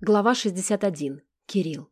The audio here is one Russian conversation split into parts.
Глава 61. Кирилл.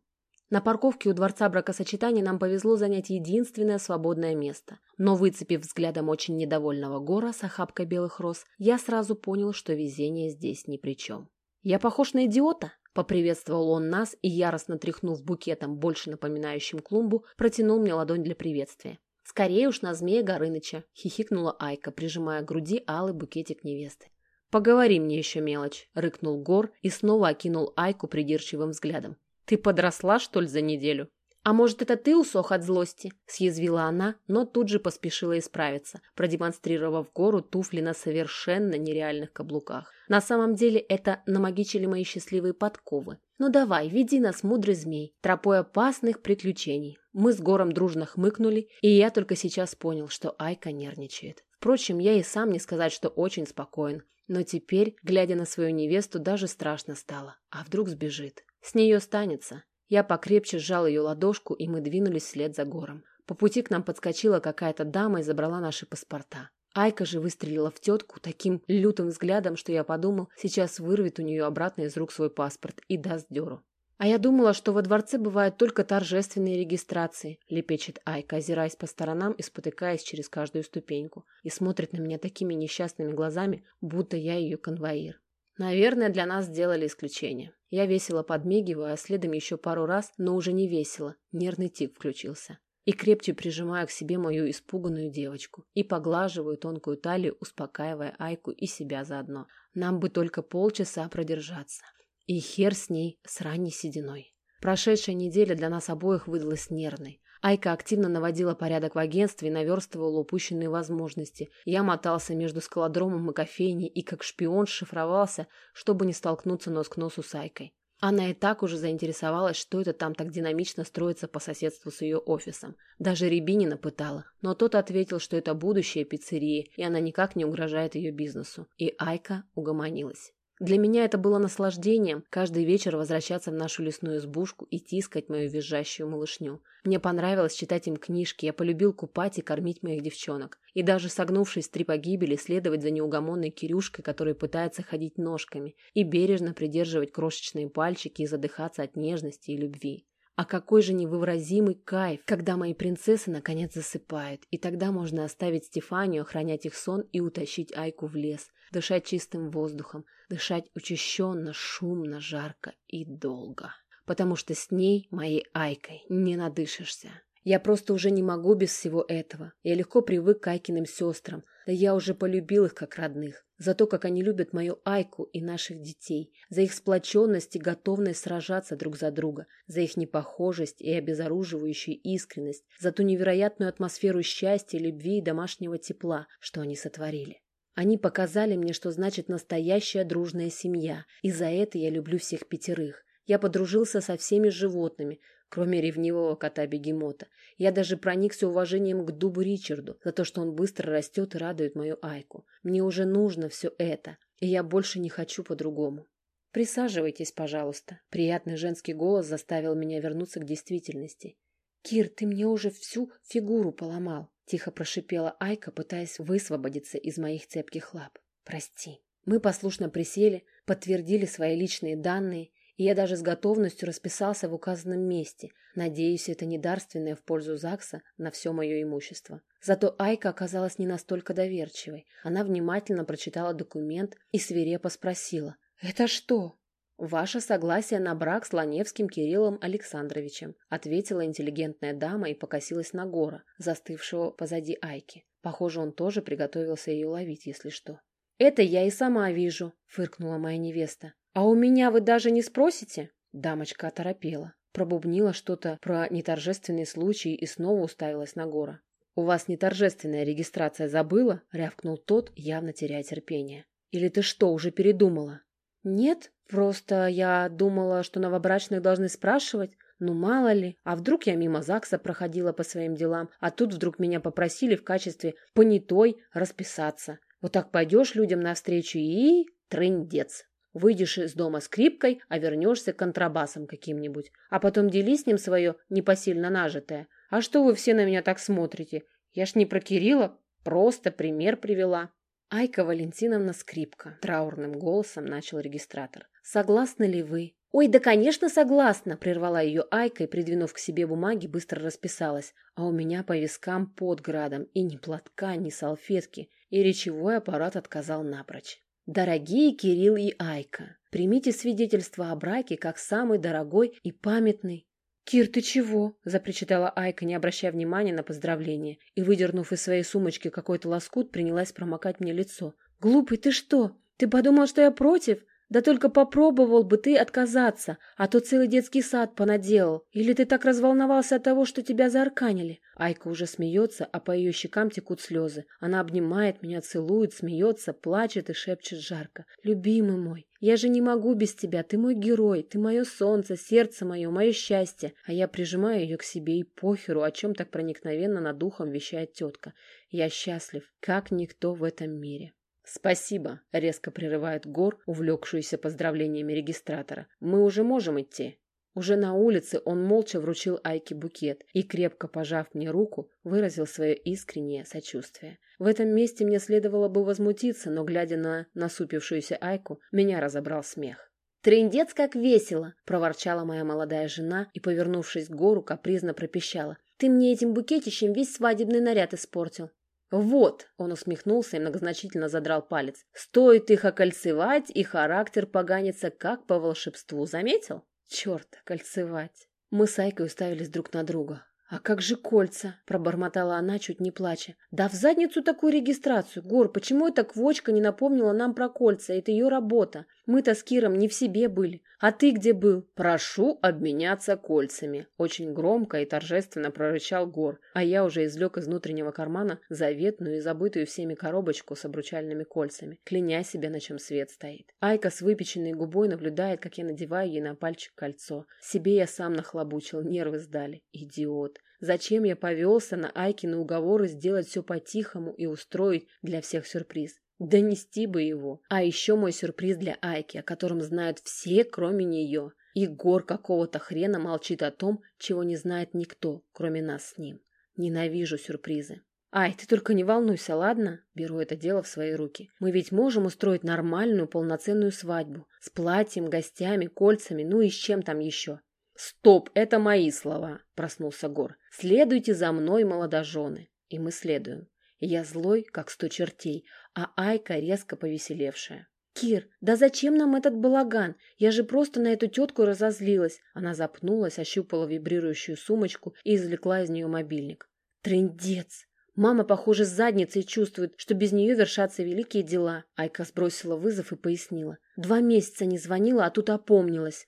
На парковке у дворца бракосочетания нам повезло занять единственное свободное место. Но выцепив взглядом очень недовольного гора с охапкой белых роз, я сразу понял, что везение здесь ни при чем. «Я похож на идиота?» – поприветствовал он нас и, яростно тряхнув букетом, больше напоминающим клумбу, протянул мне ладонь для приветствия. «Скорее уж на змея Горыныча!» – хихикнула Айка, прижимая к груди алый букетик невесты. «Поговори мне еще мелочь», — рыкнул Гор и снова окинул Айку придирчивым взглядом. «Ты подросла, что ли, за неделю?» «А может, это ты усох от злости?» – съязвила она, но тут же поспешила исправиться, продемонстрировав гору туфли на совершенно нереальных каблуках. На самом деле это намагичили мои счастливые подковы. «Ну давай, веди нас, мудрый змей, тропой опасных приключений». Мы с Гором дружно хмыкнули, и я только сейчас понял, что Айка нервничает. Впрочем, я и сам не сказать, что очень спокоен. Но теперь, глядя на свою невесту, даже страшно стало. А вдруг сбежит? С нее станется. Я покрепче сжал ее ладошку, и мы двинулись вслед за гором. По пути к нам подскочила какая-то дама и забрала наши паспорта. Айка же выстрелила в тетку таким лютым взглядом, что я подумал, сейчас вырвет у нее обратно из рук свой паспорт и даст деру. «А я думала, что во дворце бывают только торжественные регистрации», — лепечет Айка, озираясь по сторонам и спотыкаясь через каждую ступеньку, и смотрит на меня такими несчастными глазами, будто я ее конвоир. Наверное, для нас сделали исключение. Я весело подмигиваю, а следом еще пару раз, но уже не весело, нервный тик включился. И крепче прижимаю к себе мою испуганную девочку. И поглаживаю тонкую талию, успокаивая Айку и себя заодно. Нам бы только полчаса продержаться. И хер с ней, с ранней сединой. Прошедшая неделя для нас обоих выдалась нервной. Айка активно наводила порядок в агентстве и наверстывала упущенные возможности. Я мотался между скалодромом и кофейней и как шпион шифровался, чтобы не столкнуться нос к носу с Айкой. Она и так уже заинтересовалась, что это там так динамично строится по соседству с ее офисом. Даже Рябинина пытала, но тот ответил, что это будущее пиццерии, и она никак не угрожает ее бизнесу. И Айка угомонилась. Для меня это было наслаждением каждый вечер возвращаться в нашу лесную избушку и тискать мою визжащую малышню. Мне понравилось читать им книжки, я полюбил купать и кормить моих девчонок. И даже согнувшись три погибели, следовать за неугомонной Кирюшкой, которая пытается ходить ножками, и бережно придерживать крошечные пальчики и задыхаться от нежности и любви. А какой же невыразимый кайф, когда мои принцессы наконец засыпают, и тогда можно оставить Стефанию охранять их сон и утащить Айку в лес, дышать чистым воздухом, дышать учащенно, шумно, жарко и долго. Потому что с ней, моей Айкой, не надышишься. Я просто уже не могу без всего этого. Я легко привык к Айкиным сестрам, да я уже полюбил их как родных. За то, как они любят мою Айку и наших детей, за их сплоченность и готовность сражаться друг за друга, за их непохожесть и обезоруживающую искренность, за ту невероятную атмосферу счастья, любви и домашнего тепла, что они сотворили. Они показали мне, что значит настоящая дружная семья, и за это я люблю всех пятерых. Я подружился со всеми животными, кроме ревнивого кота-бегемота. Я даже проникся уважением к дубу Ричарду за то, что он быстро растет и радует мою Айку. Мне уже нужно все это, и я больше не хочу по-другому. «Присаживайтесь, пожалуйста». Приятный женский голос заставил меня вернуться к действительности. «Кир, ты мне уже всю фигуру поломал». Тихо прошипела Айка, пытаясь высвободиться из моих цепких лап. «Прости». Мы послушно присели, подтвердили свои личные данные, и я даже с готовностью расписался в указанном месте. Надеюсь, это не дарственное в пользу ЗАГСа на все мое имущество. Зато Айка оказалась не настолько доверчивой. Она внимательно прочитала документ и свирепо спросила. «Это что?» «Ваше согласие на брак с Ланевским Кириллом Александровичем», ответила интеллигентная дама и покосилась на Гора, застывшего позади Айки. Похоже, он тоже приготовился ее ловить, если что. «Это я и сама вижу», — фыркнула моя невеста. «А у меня вы даже не спросите?» Дамочка оторопела, пробубнила что-то про неторжественный случай и снова уставилась на Гора. «У вас неторжественная регистрация забыла?» — рявкнул тот, явно теряя терпение. «Или ты что, уже передумала?» «Нет, просто я думала, что новобрачных должны спрашивать. Ну, мало ли, а вдруг я мимо ЗАГСа проходила по своим делам, а тут вдруг меня попросили в качестве понятой расписаться. Вот так пойдешь людям навстречу и... трындец. Выйдешь из дома скрипкой, а вернешься контрабасом каким-нибудь. А потом дели с ним свое непосильно нажитое. А что вы все на меня так смотрите? Я ж не про Кирилла, просто пример привела. «Айка Валентиновна Скрипка», — траурным голосом начал регистратор. «Согласны ли вы «Ой, да, конечно, согласна!» — прервала ее Айка и, придвинув к себе бумаги, быстро расписалась. А у меня по вискам под градом и ни платка, ни салфетки, и речевой аппарат отказал напрочь. «Дорогие Кирилл и Айка, примите свидетельство о браке как самый дорогой и памятный». «Кир, ты чего?» – запричитала Айка, не обращая внимания на поздравление, и, выдернув из своей сумочки какой-то лоскут, принялась промокать мне лицо. «Глупый, ты что? Ты подумал, что я против? Да только попробовал бы ты отказаться, а то целый детский сад понаделал. Или ты так разволновался от того, что тебя заарканили? Айка уже смеется, а по ее щекам текут слезы. Она обнимает меня, целует, смеется, плачет и шепчет жарко. «Любимый мой, я же не могу без тебя, ты мой герой, ты мое солнце, сердце мое, мое счастье». А я прижимаю ее к себе и похеру, о чем так проникновенно над духом вещает тетка. Я счастлив, как никто в этом мире. «Спасибо», — резко прерывает Гор, увлекшуюся поздравлениями регистратора. «Мы уже можем идти». Уже на улице он молча вручил Айке букет и, крепко пожав мне руку, выразил свое искреннее сочувствие. В этом месте мне следовало бы возмутиться, но, глядя на насупившуюся Айку, меня разобрал смех. «Трындец как весело!» – проворчала моя молодая жена и, повернувшись к гору, капризно пропищала. «Ты мне этим букетищем весь свадебный наряд испортил!» «Вот!» — он усмехнулся и многозначительно задрал палец. «Стоит их окольцевать, и характер поганится, как по волшебству. Заметил?» «Черт, кольцевать!» Мы с Айкой уставились друг на друга. «А как же кольца?» – пробормотала она, чуть не плача. «Да в задницу такую регистрацию! Гор, почему эта квочка не напомнила нам про кольца? Это ее работа. Мы-то с Киром не в себе были. А ты где был?» «Прошу обменяться кольцами!» Очень громко и торжественно прорычал Гор, а я уже извлек из внутреннего кармана заветную и забытую всеми коробочку с обручальными кольцами, кляня себя, на чем свет стоит. Айка с выпеченной губой наблюдает, как я надеваю ей на пальчик кольцо. Себе я сам нахлобучил, нервы сдали. Идиот. Зачем я повелся на Айкины уговоры сделать все по-тихому и устроить для всех сюрприз? Донести бы его. А еще мой сюрприз для Айки, о котором знают все, кроме нее. И гор какого-то хрена молчит о том, чего не знает никто, кроме нас с ним. Ненавижу сюрпризы. «Ай, ты только не волнуйся, ладно?» Беру это дело в свои руки. «Мы ведь можем устроить нормальную полноценную свадьбу. С платьем, гостями, кольцами, ну и с чем там еще. «Стоп, это мои слова!» – проснулся Гор. «Следуйте за мной, молодожены!» И мы следуем. Я злой, как сто чертей, а Айка резко повеселевшая. «Кир, да зачем нам этот балаган? Я же просто на эту тетку разозлилась!» Она запнулась, ощупала вибрирующую сумочку и извлекла из нее мобильник. «Трындец!» Мама, похоже, с задницей чувствует, что без нее вершатся великие дела. Айка сбросила вызов и пояснила. Два месяца не звонила, а тут опомнилась.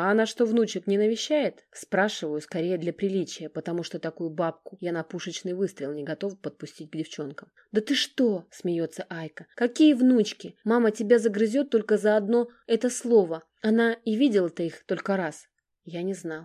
«А она что, внучек не навещает?» Спрашиваю скорее для приличия, потому что такую бабку я на пушечный выстрел не готов подпустить к девчонкам. «Да ты что?» – смеется Айка. «Какие внучки? Мама тебя загрызет только за одно это слово. Она и видела-то их только раз». Я не знал.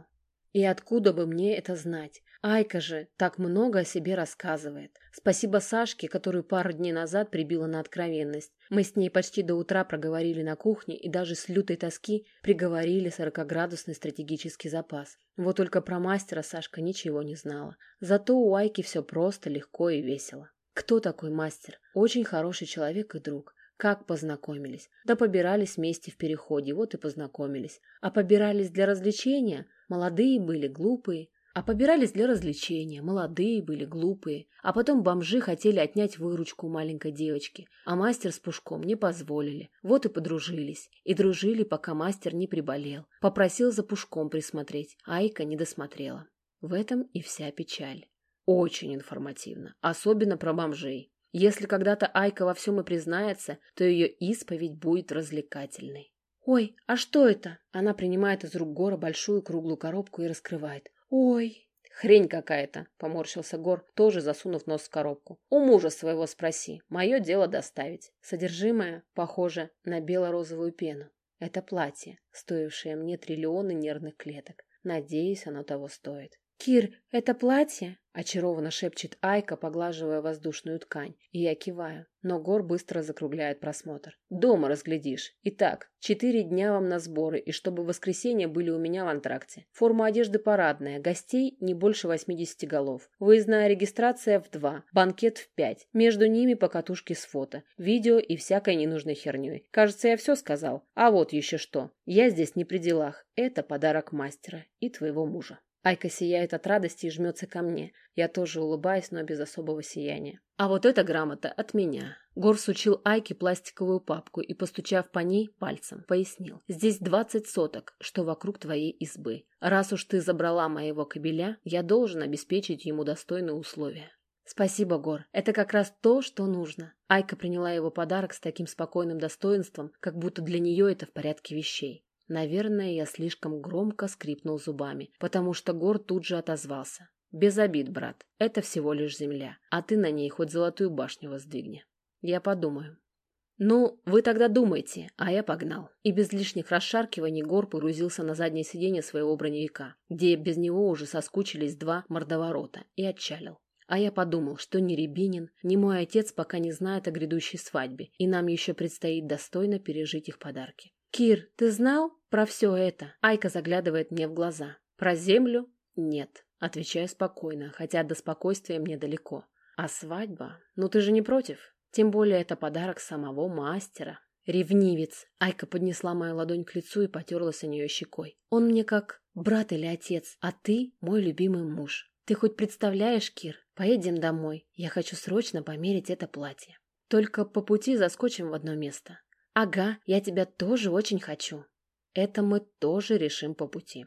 И откуда бы мне это знать? Айка же так много о себе рассказывает. Спасибо Сашке, которую пару дней назад прибила на откровенность. Мы с ней почти до утра проговорили на кухне и даже с лютой тоски приговорили сорокоградусный стратегический запас. Вот только про мастера Сашка ничего не знала. Зато у Айки все просто, легко и весело. Кто такой мастер? Очень хороший человек и друг. Как познакомились? Да побирались вместе в переходе, вот и познакомились. А побирались для развлечения? Молодые были, глупые. А побирались для развлечения, молодые были, глупые. А потом бомжи хотели отнять выручку у маленькой девочки, а мастер с Пушком не позволили. Вот и подружились. И дружили, пока мастер не приболел. Попросил за Пушком присмотреть, Айка не досмотрела. В этом и вся печаль. Очень информативно, особенно про бомжей. Если когда-то Айка во всем и признается, то ее исповедь будет развлекательной. «Ой, а что это?» Она принимает из рук Гора большую круглую коробку и раскрывает. «Ой!» «Хрень какая-то», — поморщился Гор, тоже засунув нос в коробку. «У мужа своего спроси. Мое дело доставить». Содержимое похоже на бело-розовую пену. Это платье, стоившее мне триллионы нервных клеток. Надеюсь, оно того стоит. «Кир, это платье?» – очарованно шепчет Айка, поглаживая воздушную ткань. И я киваю, но Гор быстро закругляет просмотр. «Дома разглядишь. Итак, четыре дня вам на сборы, и чтобы воскресенье были у меня в антракте. Форма одежды парадная, гостей не больше 80 голов. Выездная регистрация в два, банкет в пять. Между ними покатушки с фото, видео и всякой ненужной херней. Кажется, я все сказал. А вот еще что. Я здесь не при делах. Это подарок мастера и твоего мужа». Айка сияет от радости и жмется ко мне. Я тоже улыбаюсь, но без особого сияния. А вот эта грамота от меня. Гор сучил Айке пластиковую папку и, постучав по ней пальцем, пояснил. Здесь двадцать соток, что вокруг твоей избы. Раз уж ты забрала моего кобеля, я должен обеспечить ему достойные условия. «Спасибо, Гор. Это как раз то, что нужно». Айка приняла его подарок с таким спокойным достоинством, как будто для нее это в порядке вещей. Наверное, я слишком громко скрипнул зубами, потому что Гор тут же отозвался. «Без обид, брат. Это всего лишь земля, а ты на ней хоть золотую башню воздвигни. Я подумаю». «Ну, вы тогда думайте, а я погнал». И без лишних расшаркиваний Гор погрузился на заднее сиденье своего броневика, где без него уже соскучились два мордоворота, и отчалил. А я подумал, что ни Рябинин, ни мой отец пока не знают о грядущей свадьбе, и нам еще предстоит достойно пережить их подарки. «Кир, ты знал про все это?» Айка заглядывает мне в глаза. «Про землю? Нет». Отвечаю спокойно, хотя до спокойствия мне далеко. «А свадьба? Ну ты же не против? Тем более это подарок самого мастера». «Ревнивец!» Айка поднесла мою ладонь к лицу и потерлась о нее щекой. «Он мне как брат или отец, а ты мой любимый муж. Ты хоть представляешь, Кир? Поедем домой. Я хочу срочно померить это платье. Только по пути заскочим в одно место. Ага, я тебя тоже очень хочу. Это мы тоже решим по пути.